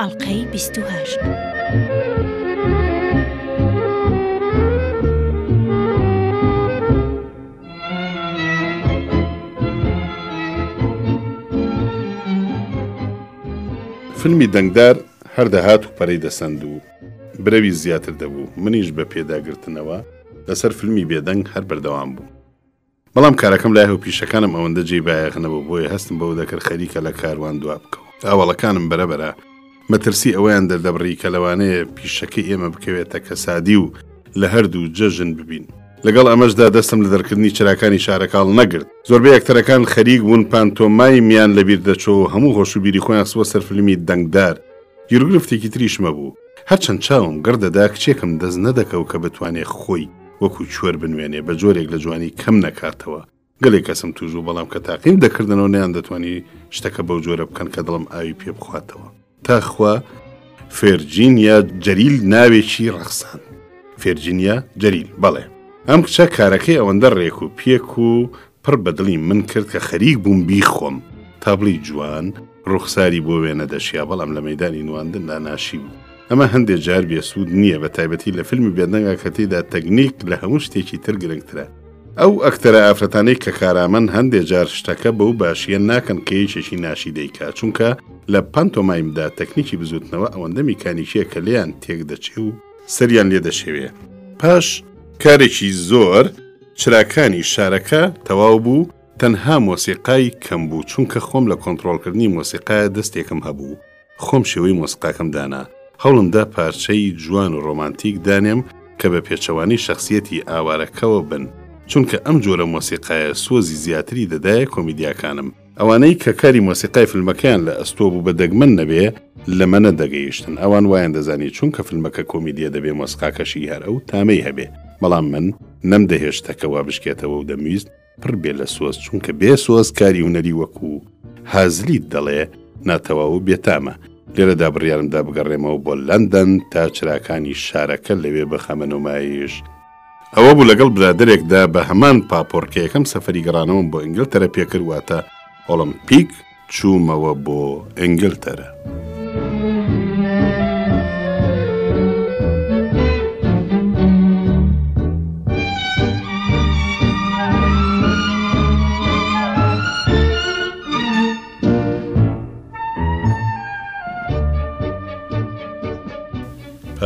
ئەڵقەی بیست و هەشت. فیلمی دەنگدار هەر دەهات و پەرەی دەسەند و برەوی زیاتر دەبوو منیش بە پێداگرتنەوە لەسەر فیلمی بێدەنگ هەر بەردەوام بوو بەڵام کارەکەم لای هەوپیشەکانم ئەوەندە جێی بایەخ نەبوو، بۆیە هەستم بەوە دەکرد خەریکە لە کاروان دوا بکەوم. هەوڵەکانم بەرەبەرە مەترسی ئەوەیان دەردەبڕی کە لەوانەیە پیشەکەی ئێمە بکەوێتە کەسادی و لە هەردوو جەژن ببین. لەگەڵ ئەمەشدا دەستم لە دەرکردنی چراکانی شارەک هەڵنەگرت. زۆربەی ئەکتەرەکان خەریک بوون پانتۆمایمیان لەبیر دەچوو و هەموو هۆش و بیری خۆیان خستبووە سەر فیلمی دەنگدار. گیروگرفتێکی تریشم هەبوو، هەرچەند چاوم گڕ دەدا کچێکم دەست نەدەکەوت کە بتوانێ خۆی وەکوو چوەر بنوێنێ بە جۆرێک لە جوانی کەم نەکاتەوە، گەلێ کەسم تووش بوو بەڵام کە تاقیم دەکردنەوە نەیاندەتوانی شتەکە بەو جۆرە بکەن کە دڵم ئاوی پێ بخواتەوە تا خوا فێرجینیا جەلیل ناوێکی ڕەخساند. فێرجینیا جەلیل، بەڵێ. ئەم کچە کارەکەی ئەوەندە ڕێک و پێک و پڕ بە دڵی من کرد کە خەریک بووم بیخۆم. تابڵی جوان، ڕوخساری بۆ وێنە دەشیا بەڵام لە مەیدانی نواندندا ناشی بوو. ئەمە هەندێک جار بێسوود نییە بە تایبەتی لە فیلمی بێدەنگا کە تێدا تەکنیک لە هەموو شتێکی تر گرنگترە. ئەو ئەکتەرە ئافرەتانەی کە کارامەن هەندێک جار شتەکە بەو باشییە ناکەن کە یەکێکی ناشی دەیکا چونکە لە پانتۆمایمدا تەکنیکی بزووتنەوە ئەوەندە میکانیکییە کە لێیان تێک دەچێ و سەریان لێ دەشێوێ. پاش کارێکی زۆر چراکانی شارەکە تەواو بوو تەنها مۆسیقای کەم بوو چونکە خۆم لە کۆنتڕۆڵکردنی مۆسیقایا دەستێکم هەبوو خۆم شێوەی مۆسقاکەم دانا هەوڵم دا پارچەی جوان و ڕۆمانتیک دانێم کە بە پێچەوانەی شەخسیەتی ئاوارەکەوە بن چونکە ئەم جۆرە مۆسیقایە سۆزی زیاتری دەدایە کۆمیدیاکانم. ئەوانەی کە کاری مۆسیقای فلمەکەیان لە ئەستۆ بوو بە دەگمەن نەبێ لەمە نەدەگەیشتن ئەوان وایان دەزانی چونکە فلمەکە کۆمیدیە دەبێ مۆسقاکەشی هەر ئەو تامەی هەبێ بەڵام من نەمدەهێشت تەکە وا بشکێتەوە و دەمویست پڕ بێ لە سۆز چونکە بێ سۆز کاری هونەری وەکو هازلیت دەڵێ ناتەواو و بێتامە، لێرەدا بڕیارم دا بگەڕێمەوە بۆ لەندەن تا چراکانی شارەکە لەوێ بخەمە نومایش، ئەوە بوو لەگەڵ برادەرێکدا بە هەمان پاپۆڕکەیەکەم سەفەری گەڕانەوەم بۆ ئینگلتەرە پێکرد واتە ئۆڵەمپیک، چوومەوە بۆ ئینگلتەرا.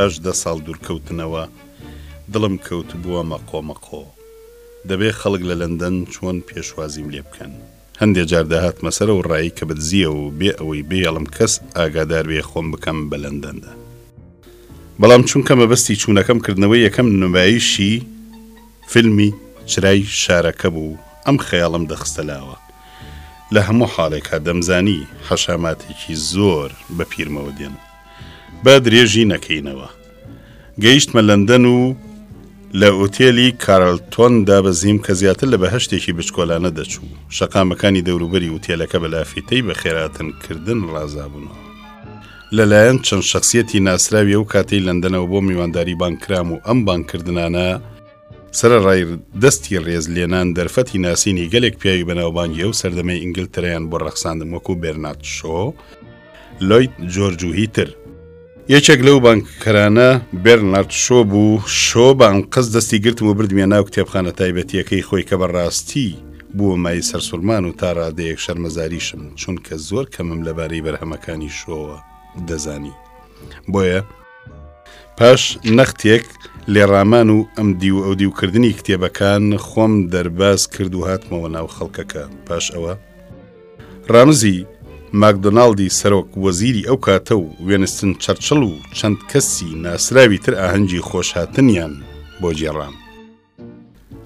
پاش دە ساڵ دوورکەوتنەوە، دڵم کەوتبووە مەقۆ مەقۆ. دەبێ خەڵک لە لەندەن چۆن پێشوازیم لێ بکەن؟ هەندێ جار دەهاتمە سەر ئەو ڕای کە بەدزییە و بێ ئەوەی بهێڵم کەس ئاگادار بێ خۆم بکەم بە لەندەندا. بەڵام چونکە مەبەستی چوونەکەم کردنەوەی یەکەم نمایشی فیلمی چرای شارەکە بوو ئەم خەیاڵەم دەخستە لاوە. لە هەموو حاڵێکا دەمزانی حەشاماتێکی زۆر بە پیرمەوە دێن. با درێژی نەکەینەوە. گەیشتمە لەندەن و لە ئوتێلی کارلتۆن دابەزیم کە زیاتر لە بەهەشتێکی بچکۆلانە دەچوو. شەقامەکانی دەوروبەری ئوتێلەکە بە لافیتەی بەخێرهاتن کردن ڕازابوونەوە. لە لایەن چەند شەخسیەتی ناسراوی ئەو کاتەی لەندەنەوە بۆ میوانداری بانگ کرام و ئەم بانگ کردنانە، سەرەڕای دەستی ڕێز لێنان دەرفەتی ناسینی گەلێک پیاوی بەناوبانگی ئەو سەردەمەی ئینگلتەرەیان بۆ ڕەخساندم وەکو بێرنات شۆ لۆیت جۆرج و هیتر یەکێک لەو بانککەرانە بێرنارد شۆ بوو شۆ بانقەز دەستی گرتم و بردمیە ناو کتێبخانە تایبەتیەکەی خۆی کە بەڕاستی بووە مای سەرسوورمان و تا ڕادەیەک شەرمەزاریشم چونکە زۆر کەمم لەبارەی بەرهەمەکانی شۆوە دەزانی بۆیە پاش نەختێک لێڕامان و ئەم دیو ئەو دیوکردنی کتێبەکان خۆم دەرباز کرد و هاتمەوە ناو خەڵکەکە پاش ئەوە ڕامزی ماکدۆناالدی سەرۆک وەزیری ئەو کاتە و وێنستن چەرچڵ و چەند کەسی ناسراوی تر ئاهەنگی خۆشهاتنیان بۆ جێڕام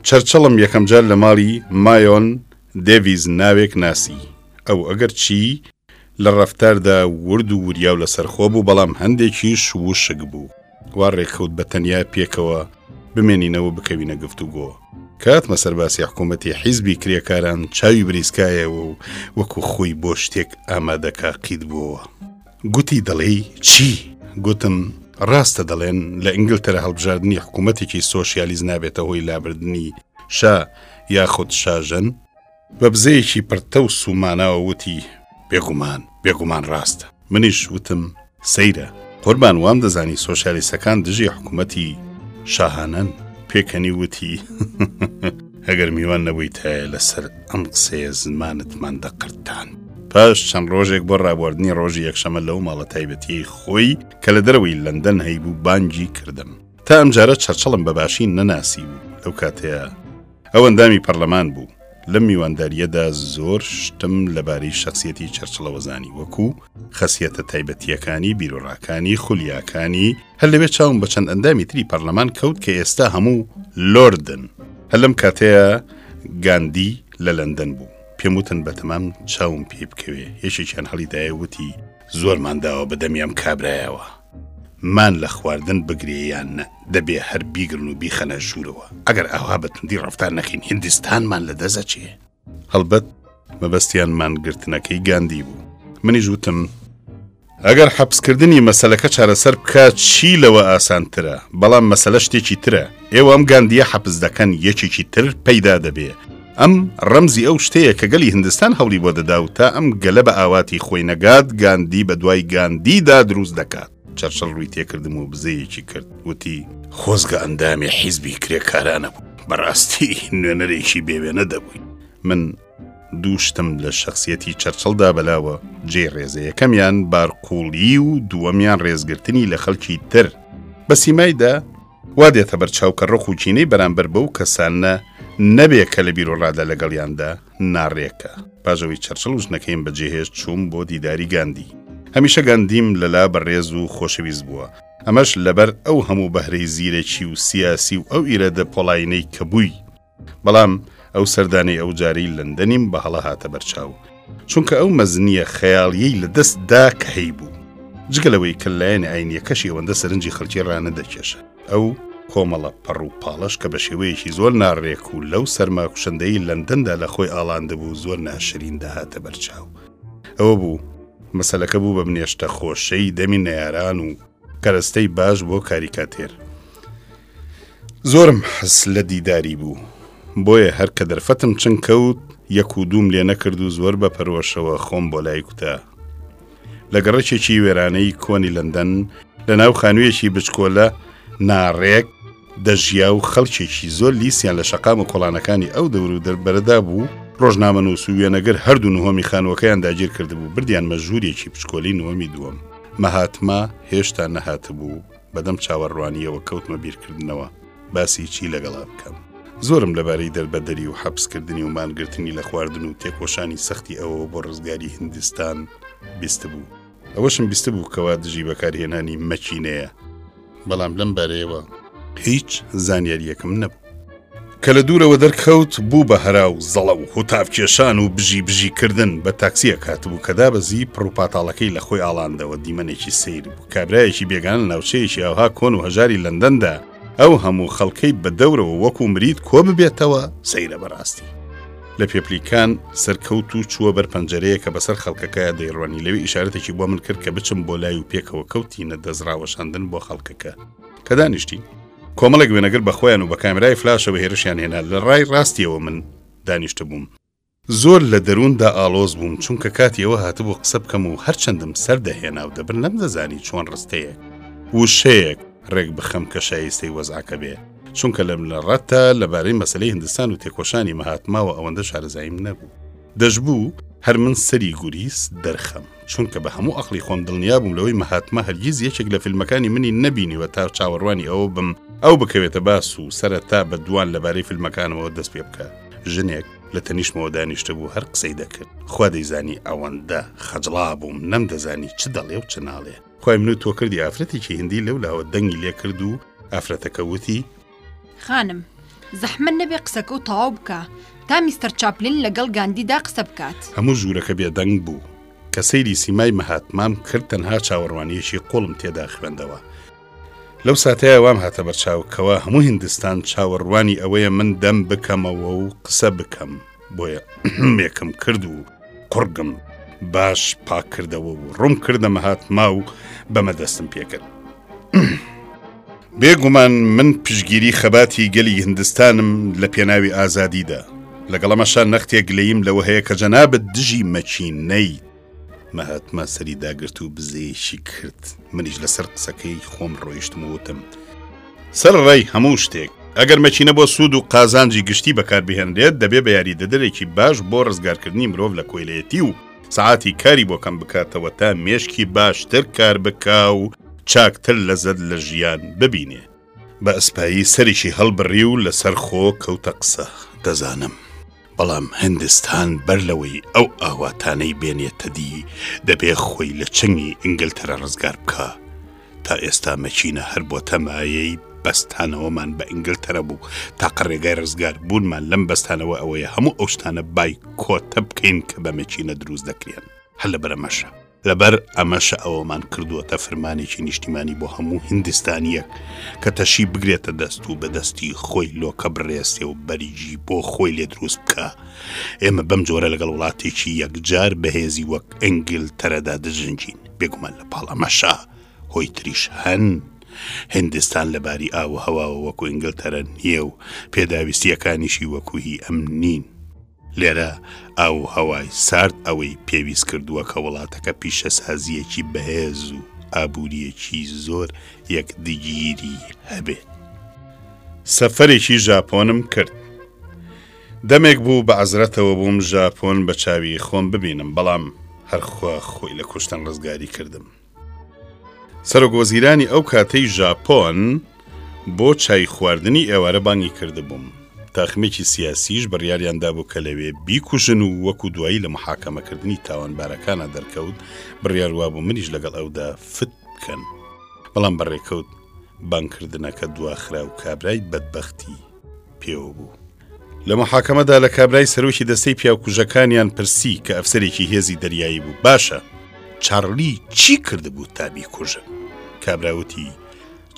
چەرچڵم یەکەم جار لە ماڵی مایۆن دێڤیز ناوێک ناسی. ئەو ئەگەر چی لە ڕەفتاردا ورد و وریاو لە سەرخۆ بوو بەڵام هەندێکیش ووشک بوو. وا ڕێکەوت بە تەنیا پێکەوە بمێنینەوە بکەوینە گفتوگۆ. کە هاتمە سەر باسی حکوومەتی حیزبی کرێکاران چاوی بریسکایەوە و وەکوو خۆی بۆ شتێک ئامادەکە قیت بۆوە. گوتی، دەڵێی چی؟ گوتم، ڕاستە دەڵێن لە ئینگلتەرا هەڵبژاردنی حکوومەتێکی سۆشیالیست نابێتە هۆی لابردنی شا یاخود شاژن؟ بە بزەیەکی پڕ تەوس و ماناوە وتی، بێگومان، بێگومان ڕاستە. منیش وتم، سەیرە! قوربان وام دەزانی سۆشیالیستەکان دژی حکوومەتی شاهانەن. پێکەنی وتی، ئەگەر میوان نەبوویتایە لەسەر ئەم قسەیە زمانتمان دەقرتاند. پاش چەند ڕۆژێک بۆ ڕابواردنی ڕۆژی یەکشەمە لەو ماڵە تایبەتیەی خۆی کە لە دەرەوەی لەندەن هەیبوو بانگی کردم. تا ئەمجارە چەرچڵم بە باشی نەناسیبوو لەو کاتەیا ئەو ئەندامی پەرلەمان بوو. لەم میوانداریەدا زۆر شتم لەبارەی شەخسیەتی چەرچڵەوە زانی وەکو، خەسیەتە تایبەتیەکانی، بیروڕاکانی، خولیاکانی، هەر لەوێ چاوم بە چەند ئەندامی تری پەرلەمان کەوت کە ئێستا هەموو لۆردن. هەر لەم کاتەیە گاندی لە لەندەن بوو. پێم وتن بە تەمام چاوم پێی بکەوێ. یەکێکیان هەڵیدایە و وتی. زۆرمان داوە بە دەمی ئەم کابرایەوە مان لە خواردن بگرێ یان نە، دەبێ هەر بیگرن و بیخەنە ژوورەوە. ئەگەر ئاوا بە توندی ڕەفتار نەکەین هیندستانمان لە دەست ئەچێ. هەڵبەت مەبەستیان مانگرتنەکەی گاندی بوو منیش وتم ئەگەر حەپسکردنی مەسلەکە چارەسەر بکە چی لەوە ئاسانترە بەڵام مەسلە شتێکی ترە ئێوە ئەم گاندیە حەپس دەکەن یەکێکی تر پەیدا دەبێ ئەم ڕەمزی ئەو شتەیە کە گەلی هندستان هەوڵی بۆ دەدا و تا ئەم گەلە بە ئاواتی خۆی نەگات گاندی بە دوای گاندیدا دروست دەکات. چەرچڵ ڕووی تێکردم و بزەیەکی کرد وتی خۆزگە ئەندامی حیزبی کرێکارانە بوو بەڕاستی نوێنەرێکی بێوێنە دەبووی من دووشتم لە شخصیەتی چەرچڵدا بەلاوە جێ ڕێزە یەکەمیان بارقوڵی و دووەمیان ڕێزگرتنی لە خەڵکی تر بە سیمایدا وا دێتە بەرچاو کە ڕق و چینەی بەرامبەر بەو کەسانە نەبێ کە لە بیرۆڕادا لەگەڵیاندا ناڕێکە. پاش ئەوەی چەرچڵ و ژنەکەیم بەجێهێشت چووم بۆ دیداری گاندی. هەمیشە گاندیم لەلا بەڕێز و خۆشەویست بووە، ئەمەش لەبەر ئەو هەموو بەهرەی زیرەکی و سیاسی و ئەو ئیرادە پۆڵاینەی کە بووی. بەڵام ئەو سەردانەی ئەوجارەی لەندەنیم بە هەڵە هاتە بەرچاو، چونکە ئەو مەزنییە خەیاڵییەی لەدەست دا کە هەیبوو. جگە لەوەی کە لایەنە ئاینییەکەشی ئەوەندە سەرنجی خەڵکی ڕانەدەکێشا. ئەو کۆمەڵە پەڕ و پاڵەش کە بە شێوەیەکی زۆر ناڕێک و لەو سەرما کوشندەی لەندەندا لە خۆی ئاڵاندبوو زۆر ناشرین دەهاتە بەرچاو. ئەوە بوو مەسەلەکە بوو بە بنێشتە خۆشەی دەمی نەیاران و کەرەستەی باش بۆ کاریکاتێر. زۆرم حەز لە دیداری بوو. بۆیە هەر کە دەرفەتم چنگ کەوت یەک و دووم لێ نەکرد و زۆر بە پەرۆشەوە خۆم بۆ لای کوتا. لە گەڕەکێکی وێرانەی کۆنی لەندەن لە ناو خانوویەکی بچکۆلە ناڕێک دەژیا و خەڵکێکی زۆر لیسیان لە شەقام و کۆڵانەکانی ئەو دەور و دەربەرەدا بوو ڕۆژنامە نووس و وێنەگەر هەردوو نهۆمی خانووەکەیان داگیر کردبوو بردیان مەژوورێکی پچکۆلی نوۆمی دووەم مەهاتما هێشتا نەهاتبوو بەدەم چاوەڕوانییەوە کەوتمە بیرکردنەوە باسی چی لەگەڵا بکەم. زۆرم لەبارەی دەربەدەری و حەپسکردنی و مانگرتنی لە خواردن و تێکۆشانی سەختی ئەوەوە بۆ ڕزگاری هیندستان بیستبوو. ئەوەشم بیستبوو کەوا دژی بەکارهێنانی مەکینەیە. بەڵام لەم بارەیەوە هیچ زانیارییەکم نەبوو. کە لە دوورەوە دەرکەوت بوو بە هەرا و زەڵە و هوتافکێشان و بژی بژی کردن بە تاکسیە کاتبوو کە دابەزی پڕوپاتاڵەکەی لە خۆی ئاڵاندەوە دیمەنێکی سیر بوو کابراایەکی بێگان ناوچەیەکی ئەوها کۆن و هەژاری لەندەندا ئەو هەموو خەڵکەی بە دەورەوە وەکو مریت کۆ ببێتەوە سەیرە بەڕاستی لە پێپلیکان سەرکەوت و چووە بەر پەنجەرەیە کە بەسەر خەڵکەکە دەیڕوانی لەوێ ئیشارەتێکی بۆ من کرد کە بچم بۆ لای و پێکەوە کەوتینە دەستڕاوەشاندن بۆ خەڵکەکە کە دانیشتین کۆمەڵێک وێنەگر بە خۆیان و بە کامێرای فلاشەوە هێرشیان هێنا، لە ڕای ڕاستییەوە من دانیشتبووم. زۆر لە دەرووندا ئاڵۆز بووم، چونکە کاتی ئەوە هاتبوو قسە بکەم و هەرچەندم سەر دەهێنا و دەبرد نەمدەزانی چۆن ڕستەیەک، وشەیەک ڕێک بخەم کە شایستەی وەزعەکە بێ، چونکە لە بنەڕەتدا لەبارەی مەسەلەی هندستان و تێکۆشانی مەهاتماوە ئەوەندە شارەزاییم نەبوو. دەشبوو هەر من سەری گوریس دەرخەم، چونکە بە هەموو ئەقڵی خۆم دڵنیا بووم لەوەی مەهاتما هەرگیز یەکێک لە فیلمەکانی منی نەبینیوە تا چاوەڕوانی ئەوە بم ئەو بکەوێتە باس و سەرەتا بە دووان لەبارەی فیلمەکانمەوە دەست پێ بکا. ژنێک لە تەنیشتمەوە دانیشتبوو هەر قسەی دەکرد. خوا دەیزانی ئەوەندە خەجڵابووم نەمدەزانی چ دەڵێ و چ ناڵێ. خوای من و تۆ کردی ئافرەتێکی هندی لەولاوە دەنگی لێ کرد و ئافرەتەکە وتی. خانم، زەحمەت نەبێ قسەکە و تەواو بکە، تا میستەر چاپلین لەگەڵ گاندیدا قسە بکات. هەموو ژوورەکە بێدەنگ بوو. کە سەیری سیمای مەهاتمام کرد تەنها چاوەڕوانییەکی قوڵم تێدا خوێندەوە. لەو ساتەیا وام هاتە بەرچاو کەوا هەموو هیندستان چاوەڕوانی ئەوەیە من دەم بکەمەوە و قسە بکەم. بۆیە مێکم کرد و قڕگم باش پاک کردەوە و ڕوم کردە مەهات ما و بەمە دەستم پێکرد. بێگومان من پشگیری خەباتی گەلی هندستانم لە پێناوی ئازادیدا لەگەڵەمەشان نەختێک لەیم لەوە هەیە کە جەنابەت دژی مەچین نەیت مەهاتما سەری داگرت و بزەیەکی کرد منیش لەسەر قسەکەی خۆم ڕۆیشتم وتم سەر ڕێی هەموو شتێک ئەگەر مەچینە بۆ سوود و قازانجی گشتی بەکاربهێنرێت دەبێ بە یاریدەدەرێکی باش بۆ ڕزگارکردنی مرۆڤ لە کۆیلەیەتی و سەعاتی کاری بۆ کەم بکاتەوە تا مێشکی باشتر کار بکا و چاکتر لەزەت لە ژیان ببینێ. بە ئەسپایی سەریشی هەڵبڕی و لەسەر خۆ کەوتە قسە، دەزانم. بەڵام هندستان بەر لەوەی ئەو ئاواتانەی بێنێتە دی، دەبێ خۆی لە چنگی ئینگلتەرا ڕزگار بکا. تا ئێستا مەکینە هەر بۆتە مایەی بەستانەوەمان بە ئینگلتەرا بوو، تاقە ڕێگای ڕزگار بوونمان لەم بەستانەوە ئەوەیە هەموو ئەو شتانە بایکۆتە بکەین کە بە مەکینە دروست دەکرێن. هەر لەبەر ئەمەشە. لەبەر ئەمەشە ئەوەمان کردووەتە فرمانێکی نیشتیمانی بۆ هەموو هندستانیەک کە تەشی بگرێتە دەست و بەدەستی خۆی لۆکە بڕێسێ و بەریجی بۆ خۆی لێ دروست بکە ئێمە بەم جۆرە لەگەڵ وڵاتێکی یەکجار بەهێزی وەک ئەنگل تەرەدا دژنجین بێگومان لە پاڵ ئەمەشە هۆی تریش هەن هندستان لە باری ئاو هەواوە وەکو ئینگلتەرە نییە و پێداویستیەکانیشی وەکوهی ئەم نین لێرە ئاو و هەوای سارد ئەوەی پێویست کردووە کە وڵاتەکە پیشەسازییەکی بەهێز و ئابوورییەکی زۆر یەکدیگیری هەبێت. سەفەرێکی ژاپۆنم کرد. دەمێک بوو بە عەزرەتەوە بووم ژاپۆن بە چاوی خۆم ببینم، بەڵام هەر خوا خۆی لە کوشتن ڕزگاری کردم. سەرۆکوەزیرانی ئەو کاتەی ژاپۆن بۆ چای خواردنی ئێوارە بانگی کردبووم. تاقمێکی سیاسیش بڕیاریان دابوو کە لەوێ بیکوژن و وەکو دوایی لە محاکەمەکردنی تاوانبارەکانە دەرکەوت بڕیار وابوو منیش لەگەڵ ئەودا فت بکەن. بەڵام بەڕێکەوت بانگکردنەکە دواخرا و کابرای بەدبەختی. پێوە بوو. لە محاکەمەدا لە کابرای سەرۆکی دەستەی پیاوکوژەکانیان پرسی کە ئەفسەرێکی هێزی دەریایی بوو باشە چارلی چی کردبوو تا بیکوژن کابراوتی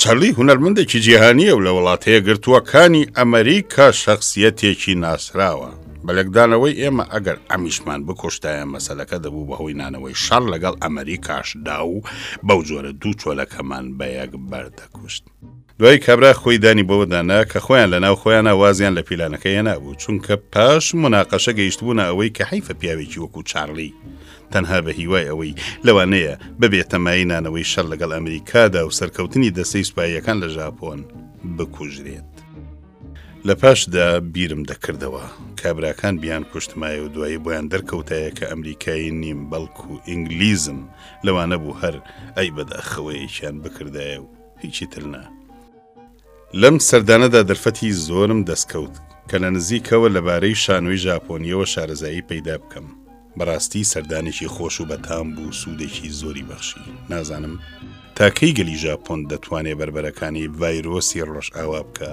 چارلی هونەرمندێکی جیهانیە و لە وڵاتەیە گرتووەکانی ئەمریکا شخصیەتێکی ناسراوە بەلەکدانەوەی ئێمە ئەگەر ئەمیشمان بکوشتایە مەسلەکە دەبوو بەهۆی نانەوەی شەڕ لەگەڵ ئەمریکاشدا و بەو جۆرە دوو چۆلەکەمان بە یەک بەردەکوشت دوای کابرا خۆی دانی بەوەدا نا کە خۆیان لە ناو خۆیانە وازیان لە پیلانەکە هێنابوو چونکە پاش مناقەشە گەیشتبوونە ئەوەی کە حیفە پیاوێکی وەکو چارلی تەنها بە هیوای ئەوەی لەوانەیە ببێ تەمای نانەوەی شەر لەگەڵ ئەمریکادا و سەرکەوتنی دەستەی سوپاییەکان لە ژاپۆن بکوژرێت. لە پاشدا بیرم دەکردەوە کابراکان بیان کوشتمایە و دوایی بۆیان دەرکەوتایە کە ئەمریکایی نیم بەڵکو ئینگلیزم لەوانە بوو هەر ئەی بەداخەوەیەکیان بکردایە و هیچی تر نا. لەم سەردانەدا دەرفەتی زۆرم دەستکەوت کە لە نزیکەوە لەبارەی شانۆی ژاپۆنییەوە شارەزایی پەیدا بکەم. بەڕاستی سەردانێکی خۆش و بەتام بوو سوودێکی زۆری بەخشی. نازانم تا کەی گەلی ژاپۆن دەتوانێ بەربەرەکانی ڤایرۆسی ڕۆژئاوا بکا.